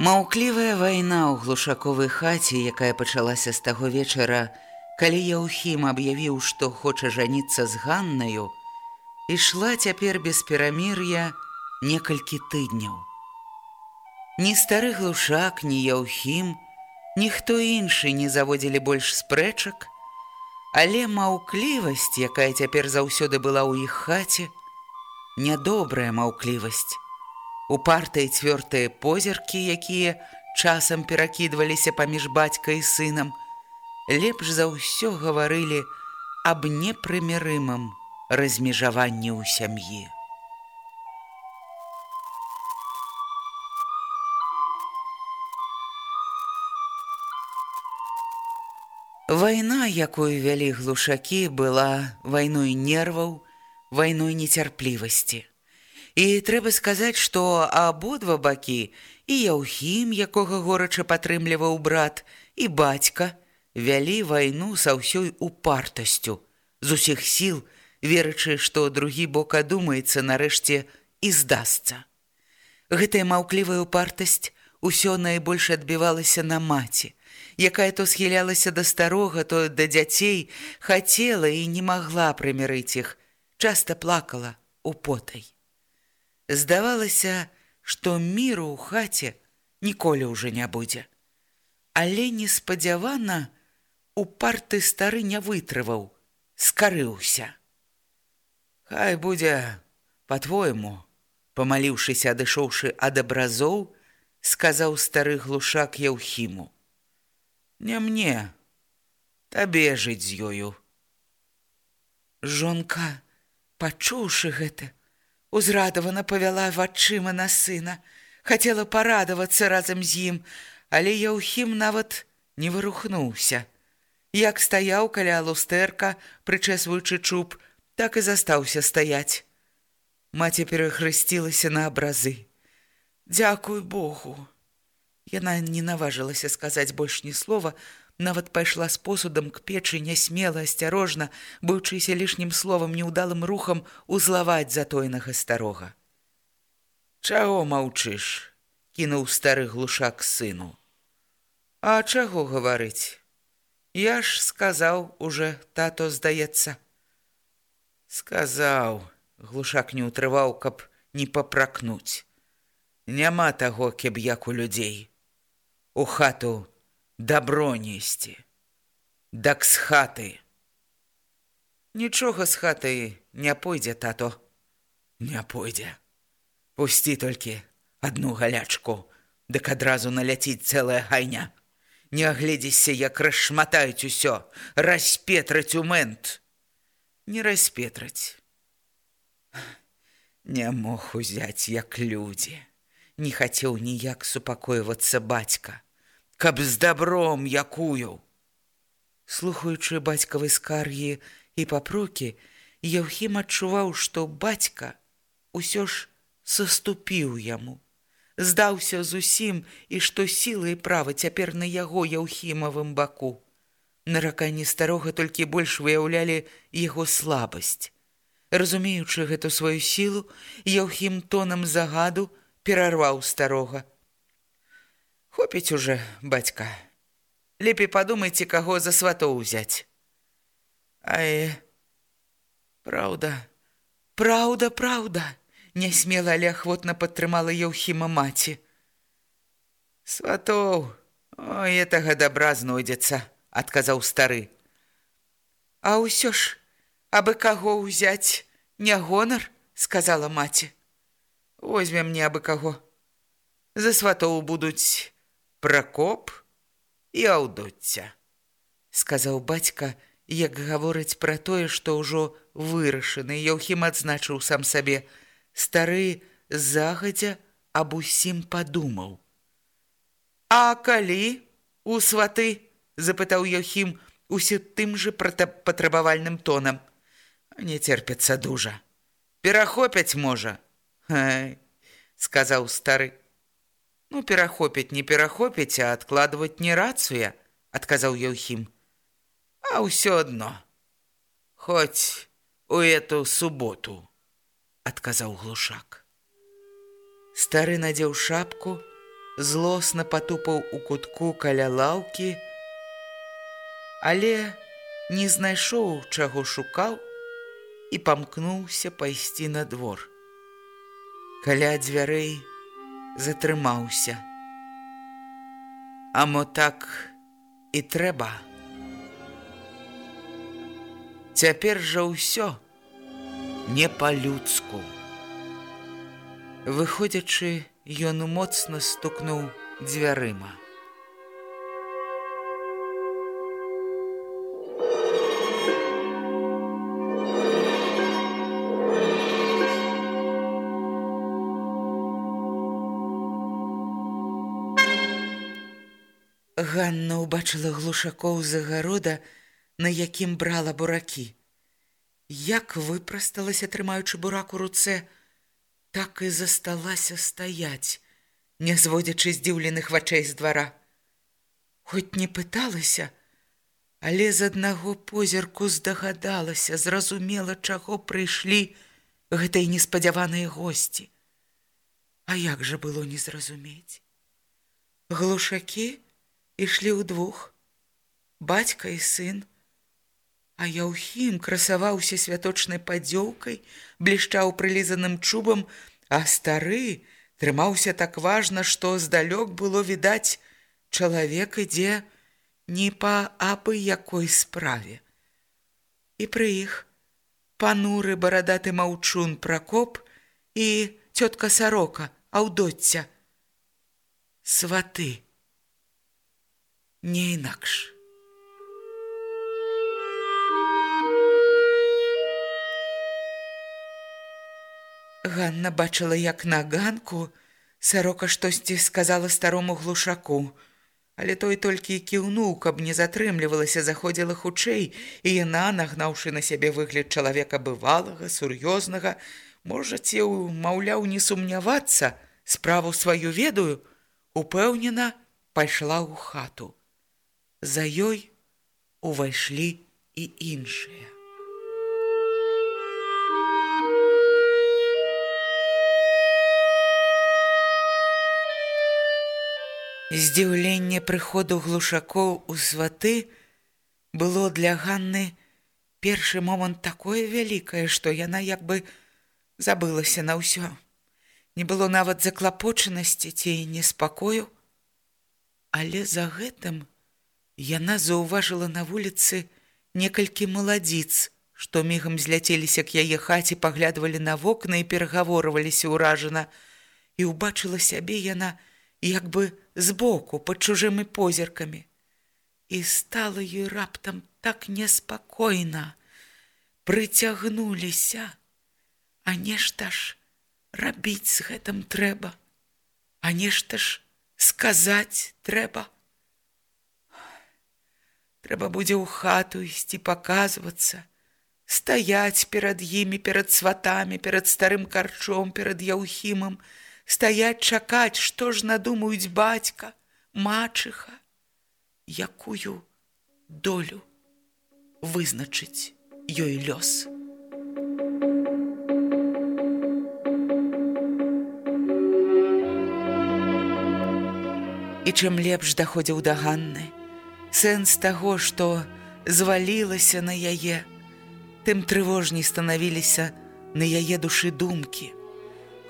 Маўклівая вайна ў глушаковай хаце, якая пачалася з таго вечара, калі Яўхім аб'явіў, што хоча жаніцца з Ганнаю, ішла цяпер без перамір'я некалькі тыдняў. Ні стары глушак, ні Яўхім, ніхто іншы не заводзілі больш спрэчак, але маўклівасць, якая цяпер заўсёды была ў іх хаце, нядобрая маўклівасць, упартыя цвёртыя позіркі, якія часам перакідваліся паміж бацька і сынам, лепш за ўсё гаварылі аб непрымірымым размежаванні ў сям'і. Вайна, якую вялі глушакі, была вайной нерваў, вайной нецярплівасці. І трэба сказаць, што абодва бакі і Яўхім, якога горача падтрымліваў брат, і бацька вялі вайну са ўсёй упартасцю, з усіх сіл, верачы, што другі бок адумаецца нарэшце і здасца. Гэтая маўклівая упартасць усё найбольш адбівалася на маці, якая то схілялася да старога, то да дзяцей, хацела і не магла прымірыць іх, часта плакала у потай. Здавалася, што міру ў хаце ніколі ўжо не будзе. Але неспадзявана у парты стары не вытрываў, скарыўся. Хай будзе по-твойму, памаліўшыся адышоўшы ад абразоў, сказаў стары глушак Яўхіму: Не мне, табе жыць з ёю. Жонка, пачуўшы гэта, Узрадавана павяла вачыма на сына, хацела парадавацца разам з ім, але Яўхім нават не вырухнуўся. Як стаяў каля лустэрка, прычэсваючы чуб, так і застаўся стаяць. Маці перахрысцілася на абразы. Дзякуй Богу. Яна не наважылася сказаць больш ні слова, нават пайшла з посудам к печы нясмела асцярожна, быўчыся лішнім словам неўдалым рухам узлаваць затойнага старога. Чаго маўчыш? кінуў стары глушак сыну. А чаго гаварыць? Я ж сказаў уже тато здаецца. Сказаў, глушак не ўтрываў, каб не папракнуць. Няма таго, кеб як у людзей. У хату дабро несці. Дак з хаты. Нічога з хаты не пойдзе, тато. Не пойдзе. Пусці толькі адну галячку, дык адразу наляціць цэлая гайня. Не агледзіся, як расшматаюць усё, распетраць у мэнт. Не распетраць. Не мог узяць, як людзі. Не хацеў ніяк супакойвацца бацька каб з дабром якую. Слухаючы бацькавай скаргі і папрокі, Яўхім адчуваў, што бацька ўсё ж саступіў яму, здаўся зусім і што сіла і права цяпер на яго яўхімавым баку. Нараканні старога толькі больш выяўлялі яго слабасць. Разумеючы гэту сваю сілу, Яўхім тонам загаду перарваў старога. Хопіць уже, бацька. Лепей падумайце, каго за сватоў узяць. Ае, праўда, праўда, праўда, нясмела, але ахвотна падтрымала Еўхіма маці. Сватоў, ой, гэтага добра знойдзецца, адказаў стары. А ўсё ж, абы каго ўзяць не гонар, сказала маці. Возьмем не абы каго. За сватоў будуць пракоп і аўдоцця, сказаў бацька, як гаворыць пра тое, што ўжо вырашаны, Яўхім адзначыў сам сабе. Стары загадзя аб усім падумаў. А калі у сваты запытаў Яўхім усе тым жа патрабавальным тонам. Не церпяцца дужа. Перахопяць можа. Сказаў стары. Ну перахопяць не перахопяць, а адкладваць не рацыя, адказаў Яўхім а ўсё адно. Хоць у эту суботу, адказаў глушак. Стары надзеў шапку, злосна патупаў у кутку каля лаўкі, але не знайшоў, чаго шукаў і памкнуўся пайсці на двор. Каля дзвярэй затрымаўся. А мо так і трэба. Цяпер жа ўсё не па-людску. Выходзячы, ён моцна стукнуў дзвярыма. Ганна ўбачыла глушакоў загарода, на якім брала буракі. Як выпрасталася, трымаючы бурак у руцэ, так і засталася стаяць, не зводзячы здзіўленых вачэй з двара. Хоць не пыталася, але з аднаго позірку здагадалася, зразумела, чаго прыйшлі гэтай неспадзяваныя госці. А як жа было не зразумець? Глушакі ішлі ўдвух, бацька і сын, А Яўхім красаваўся святочнай падзёўкай, блішчаў прылізаным чубам, а стары трымаўся так важна, што здалёк было відаць, чалавек ідзе не па абы якой справе. І пры іх пануры барадаты маўчун пракоп і цётка сарока, аўдоцця. Сваты. Не інакш. Ганна бачыла, як на ганку сарока штосьці сказала старому глушаку, але той толькі кіўнуў, каб не затрымлівалася, заходзіла хутчэй, і яна, нагнаўшы на сябе выгляд чалавека бывалага, сур'ёзнага, можаце, маўляў, не сумнявацца, справу сваю ведаю, упэўнена, пайшла ў хату. За ёй увайшлі і іншыя. Здзіўленне прыходу глушакоў у сваты было для Ганны першы момант такое вялікае, што яна як бы забылася на ўсё. Не было нават заклапочанасці ці неспакою, але за гэтым яна заўважыла на вуліцы некалькі маладзіц, што мігам зляцеліся к яе хаце, паглядвалі на вокна і перагаворваліся ўражана, і ўбачыла сябе яна, як бы збоку пад чужымі позіркамі. І стала ёй раптам так неспакойна, прыцягнуліся, А нешта ж рабіць з гэтым трэба, А нешта ж сказаць трэба. Трэба будзе ў хату ісці паказвацца, стаяць перад імі, перад сватамі, перад старым карчом, перад яўхімам, стаять чакаць, што ж надумаюць бацька, мачыха, якую долю вызначыць ёй лёс. І чым лепш даходзіў да Ганны, сэнс таго, што звалілася на яе, тым трывожней станавіліся на яе душы думкі.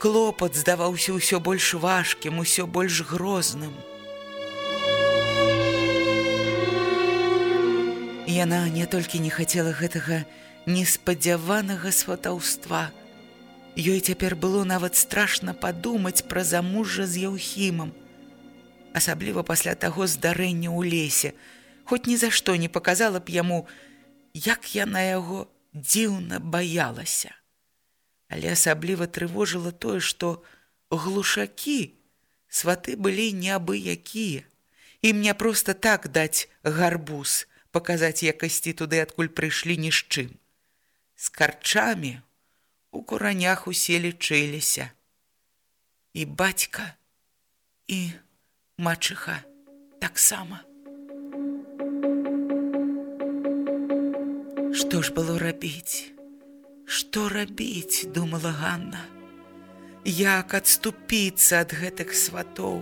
Клопат здаваўся ўсё больш важкім, усё больш грозным. Яна не толькі не хацела гэтага неспадзяванага сватаўства. Ёй цяпер было нават страшна падумаць пра замужжа з Яўхімам. Асабліва пасля таго здарэння ў лесе, хоць ні за што не паказала б яму, як яна яго дзіўна баялася. Але асабліва трывожыла тое, што глушакі сваты былі неабыякія. Ім не проста так даць гарбуз, паказаць якасці туды, адкуль прыйшлі ні з чым. З карчамі у куранях усе лічыліся. І бацька, і мачыха таксама. Што ж было рабіць? Што рабіць, думала Ганна. Як адступіцца ад гэтых сватоў?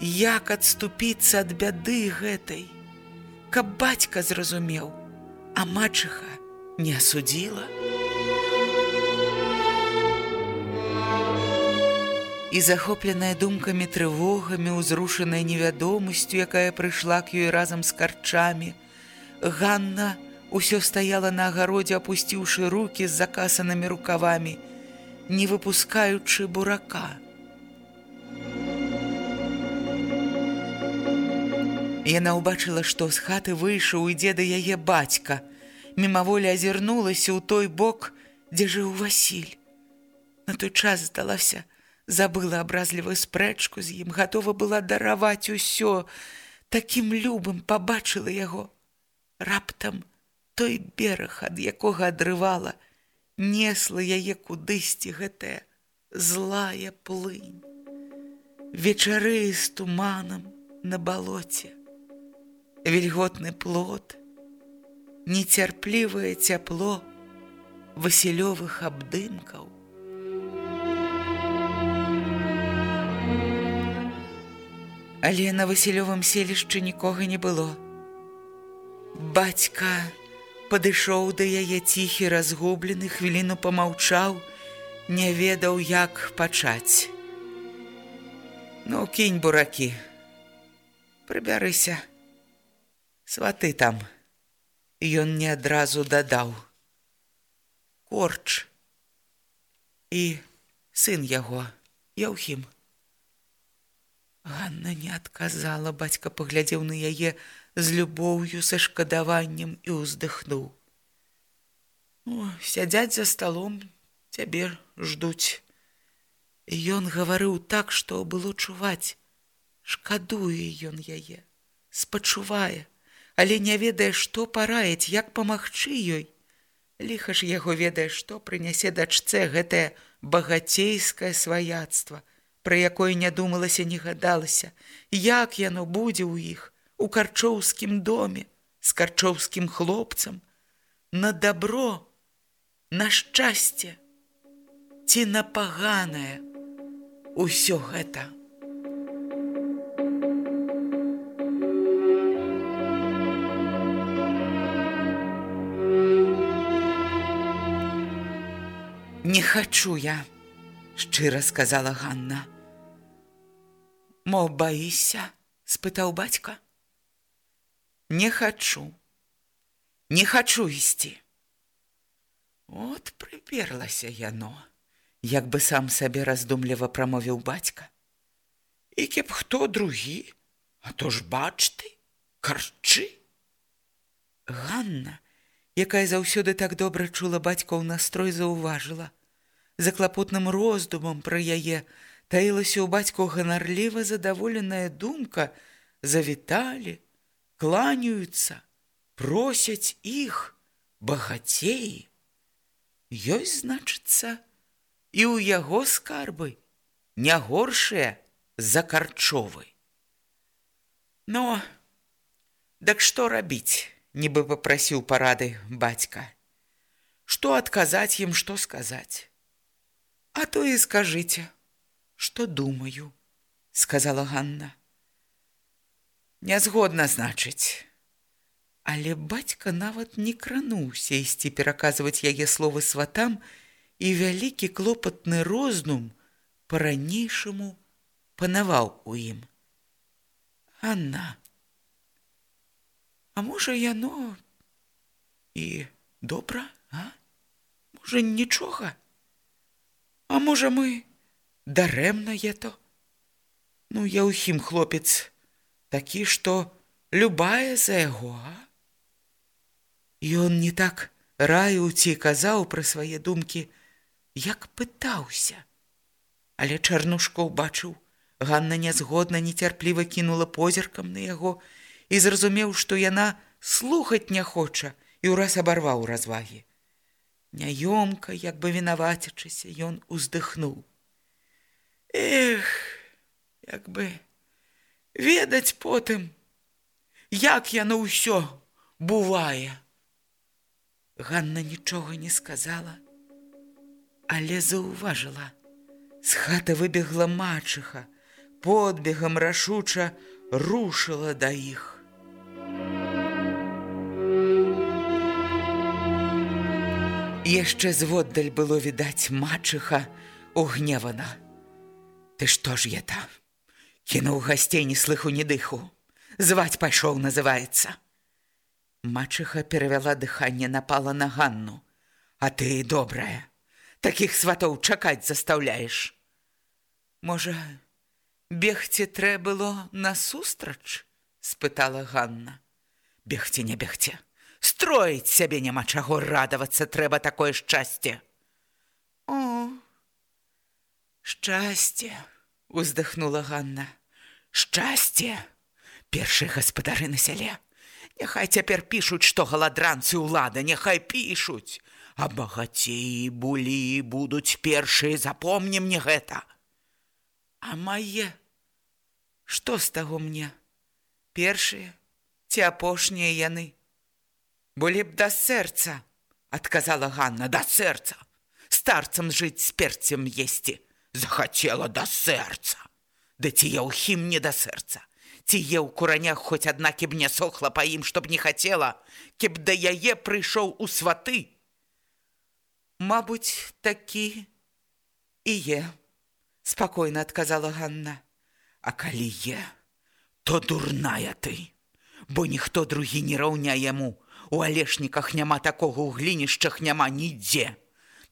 Як адступіцца ад бяды гэтай? Каб бацька зразумеў, а мачыха не асудзіла. І захопленая думкамі трывогамі, узрушаная невядомасцю, якая прыйшла к ёй разам з карчамі, Ганна ўсё стаяла на агародзе, апусціўшы руки з закасанымі рукавамі, не выпускаючы бурака. Яна ўбачыла, што з хаты выйшаў ідзе да яе бацька. Мімаволі азірнулася ў той бок, дзе жыў Васіль. На той час здалася, забыла абразлівую спрэчку з ім, гатова была дараваць усё, такім любым пабачыла яго. Раптам той бераг, ад якога адрывала, несла яе кудысьці гэтая злая плынь. Вечары з туманам на балоце, Вільготны плод, нецярплівае цяпло васілёвых абдымкаў, Але на Васілёвым селішчы нікога не было. Бацька падышоў да яе ціхі разгублены, хвіліну помаўчаў, не ведаў, як пачаць. Ну, кінь буракі, прыбярыся. Сваты там. Ён не адразу дадаў. Корч. І сын яго, Яўхім. Ганна не адказала, бацька паглядзеў на яе з любоўю са шкадаваннем і ўздыхнуў. сядзяць за сталом, цябе ждуць. Ён гаварыў так, што было чуваць. Шкадуе ён яе, спачувае, але не ведае, што параіць, як памагчы ёй. Ліха ж яго ведае, што прынясе дачцэ гэтае багацейскае сваяцтва – пра якое не думалася не гадалася, як яно будзе ў іх у карчоўскім доме з карчоўскім хлопцам, на добро, на шчасце, ці на паганае усё гэта. Не хачу я, шчыра сказала Ганна. Мо баішся? спытаў бацька. Не хачу. Не хачу ісці. От прыперлася яно, як бы сам сабе раздумліва прамовіў бацька. І кеп хто другі, а то ж бач ты, карчы. Ганна, якая заўсёды так добра чула бацькоў настрой заўважыла, заклапотным роздумам пра яе, таілася ў бацьку ганарліва задаволеная думка, завіталі, кланяюцца, просяць іх багацеі. Ёсць, значыцца, і ў яго скарбы не горшыя за карчовы. Но, дак што рабіць, нібы папрасіў парады бацька. Што адказаць ім, што сказаць? А то і скажыце, что думаю сказала ганна нязгодна значыць Але бацька нават не крануўся ісці пераказваць яе словы сватам, і вялікі клопатны роздум па-ранейшаму панаваў у ім. Анна, А можа яно і добра, а? Можа нічога? А можа мы дарэмна е то? Ну я ўхім хлопец такі, што любая за яго, а? Ён не так раю ці казаў пра свае думкі, як пытаўся. Але чарнушка ўбачыў, Ганна нязгодна нецярпліва кінула позіркам на яго і зразумеў, што яна слухаць не хоча і ўраз абарваў развагі. Няёмка, як бы вінавацячыся, ён уздыхнуў. Эх, як бы ведаць потым, як яно ўсё бувае. Ганна нічога не сказала, але заўважыла. З хаты выбегла мачыха, подбегам рашуча рушыла да іх. Яшчэ зводдаль было відаць мачыха угневана. Ты што ж я там? Кінуў гасцей не слыху не дыху. Зваць пайшоў называецца. Мачыха перавяла дыханне напала на Ганну. А ты добрая, такіх сватоў чакаць застаўляеш. Можа, бегці трэ было насустрач? спытала Ганна. Бегці не бегце. Строіць сябе няма чаго радавацца трэба такое шчасце. Шчасце, уздыхнула Ганна. Шчасце, першы гаспадары на сяле. Няхай цяпер пішуць, што галадранцы ўлада, няхай пішуць. А багацеі булі будуць першыя, запомні мне гэта. А мае Што з таго мне? Першыя ці апошнія яны? Болі б да сэрца, адказала Ганна да сэрца. Старцам жыць з перцем есці, захацела да сэрца. Да ці я ўхім не да сэрца. Ці е ў куранях хоць адна кіб не сохла па ім, чтоб не хацела, кіб да яе прыйшоў у сваты. Мабуць, такі і е спакойна адказала Ганна. А калі е, то дурная ты, бо ніхто другі не раўня яму. У алешніках няма такога ў глінішчах няма нідзе.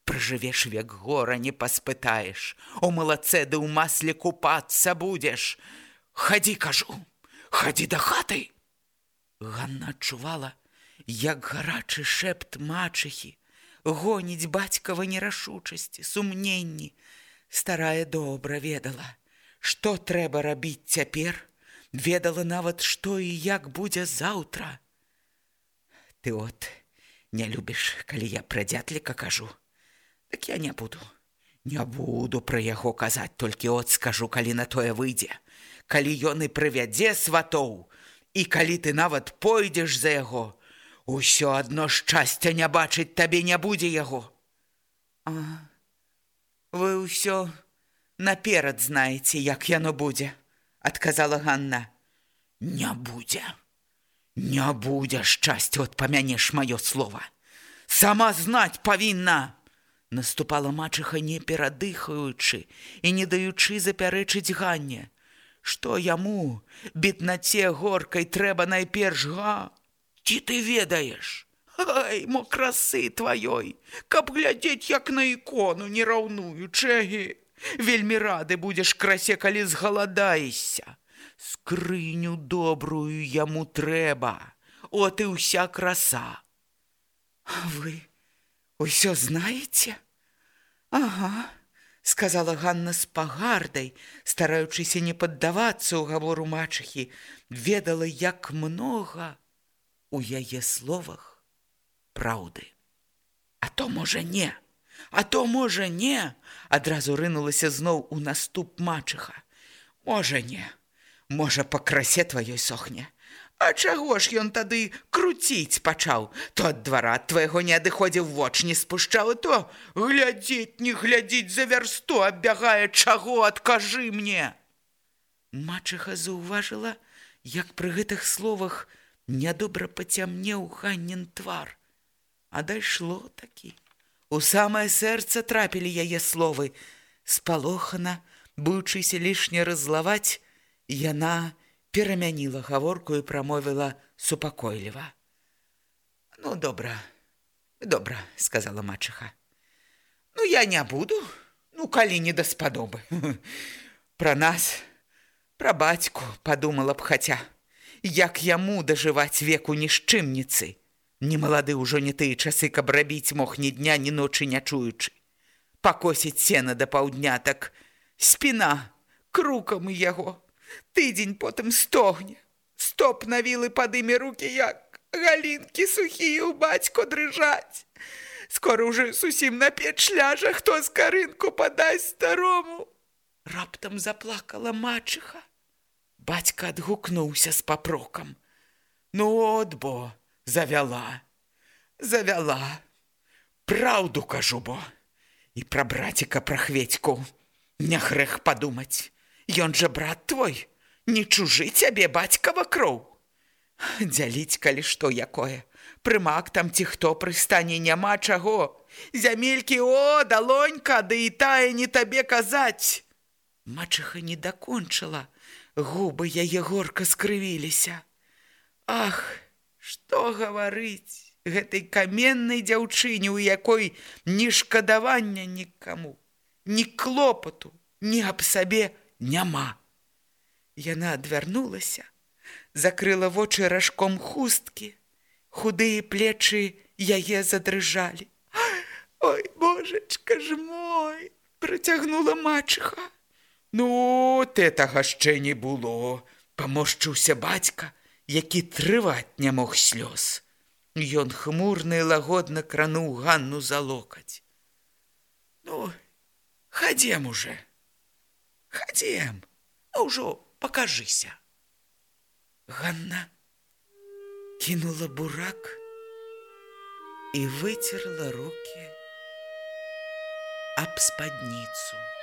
Пражывеш век гора не паспытаеш, У малацэ ды ў масле купацца будзеш. Хадзі, кажу, хадзі да хаты. Ганна адчувала, як гарачы шэпт мачыхі, гоніць бацькава нерашучасці, сумненні, старая добра ведала, што трэба рабіць цяпер, ведала нават, што і як будзе заўтра. Ты от не любіш, калі я пра дзятліка кажу, так я не буду. Не буду пра яго казаць, толькі от скажу, калі на тое выйдзе. Калі ён і прывядзе сватоў, і калі ты нават пойдзеш за яго, усё адно шчасця не бачыць табе не будзе яго. А Вы ўсё наперад знаеце, як яно будзе, адказала Ганна. Не будзе. Не будзе шчасце, от памянеш маё слово. Сама знаць павінна. Наступала мачыха не перадыхаючы і не даючы запярэчыць ганне. Што яму, беднаце горкай трэба найперш га? Ці ты ведаеш? Ай, мо красы тваёй, каб глядзець як на ікону не раўную чэгі. Вельмі рады будзеш красе, калі згаладаешся. Скрыню добрую яму трэба. От і ўся краса. А вы усё знаеце? Ага, сказала Ганна з пагардай, стараючыся не паддавацца ў гавору мачыхі, ведала, як многа у яе словах праўды. А то можа не, А то можа не, адразу рынулася зноў у наступ мачыха. Можа не, можа па красе тваёй сохне. А чаго ж ён тады круціць пачаў, то ад двара твайго не адыходзіў воч не спушчаў, то глядзець, не глядзіць за вярсту, абягае чаго, адкажы мне. Мачыха заўважыла, як пры гэтых словах Нядобра пацямнеў ганнен твар. А дайшло такі. У самае сэрца трапілі яе словы. Спалохана, бучыся лішне раззлаваць, яна перамяніла гаворку і прамовіла супакойліва. Ну добра, добра, сказала мачыха. Ну я не буду, ну калі не даспадобы. Пра нас, пра бацьку падумала б хаця, як яму дажываць веку нішчымніцы. Не малады ўжо не тыя часы, каб рабіць мог ні дня, ні ночы не чуючы. Пакосіць сена да паўдня, так спіна крукам яго. Тыдзень потым стогне. Стоп навілы падыме рукі, як галінкі сухія ў бацько дрыжаць. Скоро ўжо зусім на печ ляжа, хто з карынку падасць старому. Раптам заплакала мачыха. Бацька адгукнуўся з папрокам. Ну от бо, завяла, завяла. Праўду кажу бо. І пра браціка пра хведьку. Не грэх падумаць. Ён жа брат твой, не чужы цябе бацькава кроў. Дзяліць, калі што якое. Прымак там ці хто прыстане няма чаго. Зямелькі о, далонька, ды да і тая не табе казаць. Мачыха не дакончыла. Губы яе горка скрывіліся. Ах, што гаварыць гэтай каменнай дзяўчыне, у якой ні шкадавання нікаму, ні клопату, ні аб сабе няма. Яна адвярнулася, закрыла вочы ражком хусткі, худыя плечы яе задрыжалі. Ой, божачка ж мой, працягнула мачыха. Ну, тэтага яшчэ не было, памошчыўся бацька, які трываць не мог слёз. Ён хмурны лагодна крануў Ганну за локаць. Ну, хадзем уже. Хадзем, а ўжо покажися. Ганна кинула бурак і выцерла руки аб спадніцу.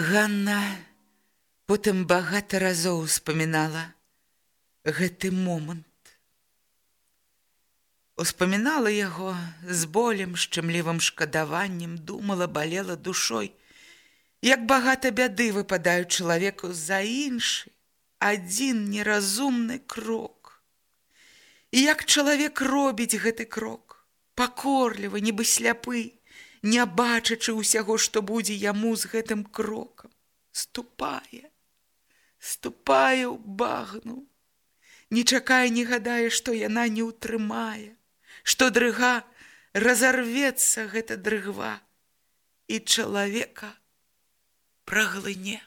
Ганна потым багата разоў успамінала гэты момант. Успамінала яго з болем, шчымлівым шкадаваннем, думала, балела душой, як багата бяды выпадаюць чалавеку за іншы, адзін неразумны крок. І як чалавек робіць гэты крок, пакорлівы, нібы сляпы, не бачачы ўсяго, што будзе яму з гэтым крокам, ступае, ступае ў багну, не чакае, не гадае, што яна не ўтрымае, што дрыга разарвецца гэта дрыгва і чалавека праглыне.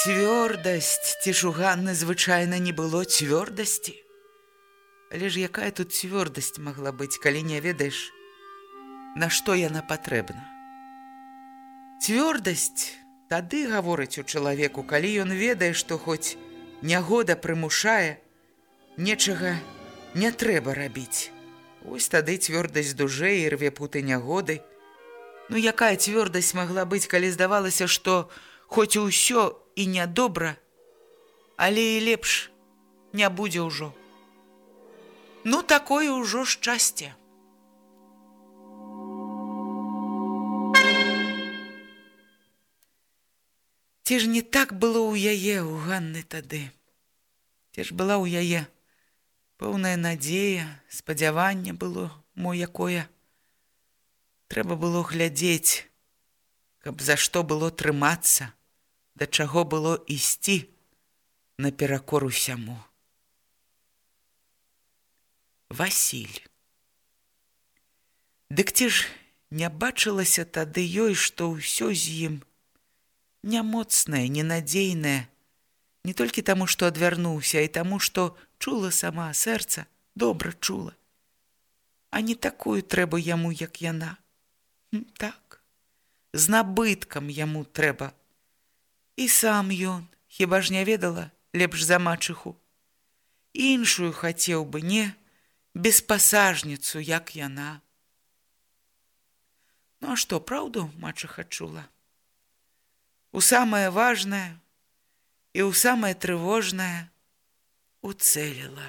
Цвёрдасць ці шуганны звычайна не было цвёрдасці. Але ж якая тут цвёрдасць магла быць, калі не ведаеш, на што яна патрэбна. Цвёрдасць тады гаворыць у чалавеку, калі ён ведае, што хоць нягода прымушае, нечага не трэба рабіць. Вось тады цвёрдасць дужэй і рве путы нягоды. Ну якая цвёрдасць магла быць, калі здавалася, што хоць усё і нядобра, але і лепш не будзе ўжо. Ну такое ўжо шчасце. Ці ж не так было ў яе ў Ганны тады. Ці ж была ў яе пэўная надзея, спадзяванне было мо якое. Трэба было глядзець, каб за што было трымацца, да чаго было ісці наперакор усяму. Васіль. Дык ці ж не бачылася тады ёй, што ўсё з ім нямоцнае, ненадзейнае, не толькі таму, што адвярнуўся, і таму, што чула сама сэрца, добра чула. А не такую трэба яму, як яна. Так, з набыткам яму трэба. І сам ён, хіба ж не ведала лепш за мачыху. Іншую хацеў бы не беспасажніцу, як яна. Ну а што праўду мачыха чула? У самае важнае і ў самае трывожнае уцэліла.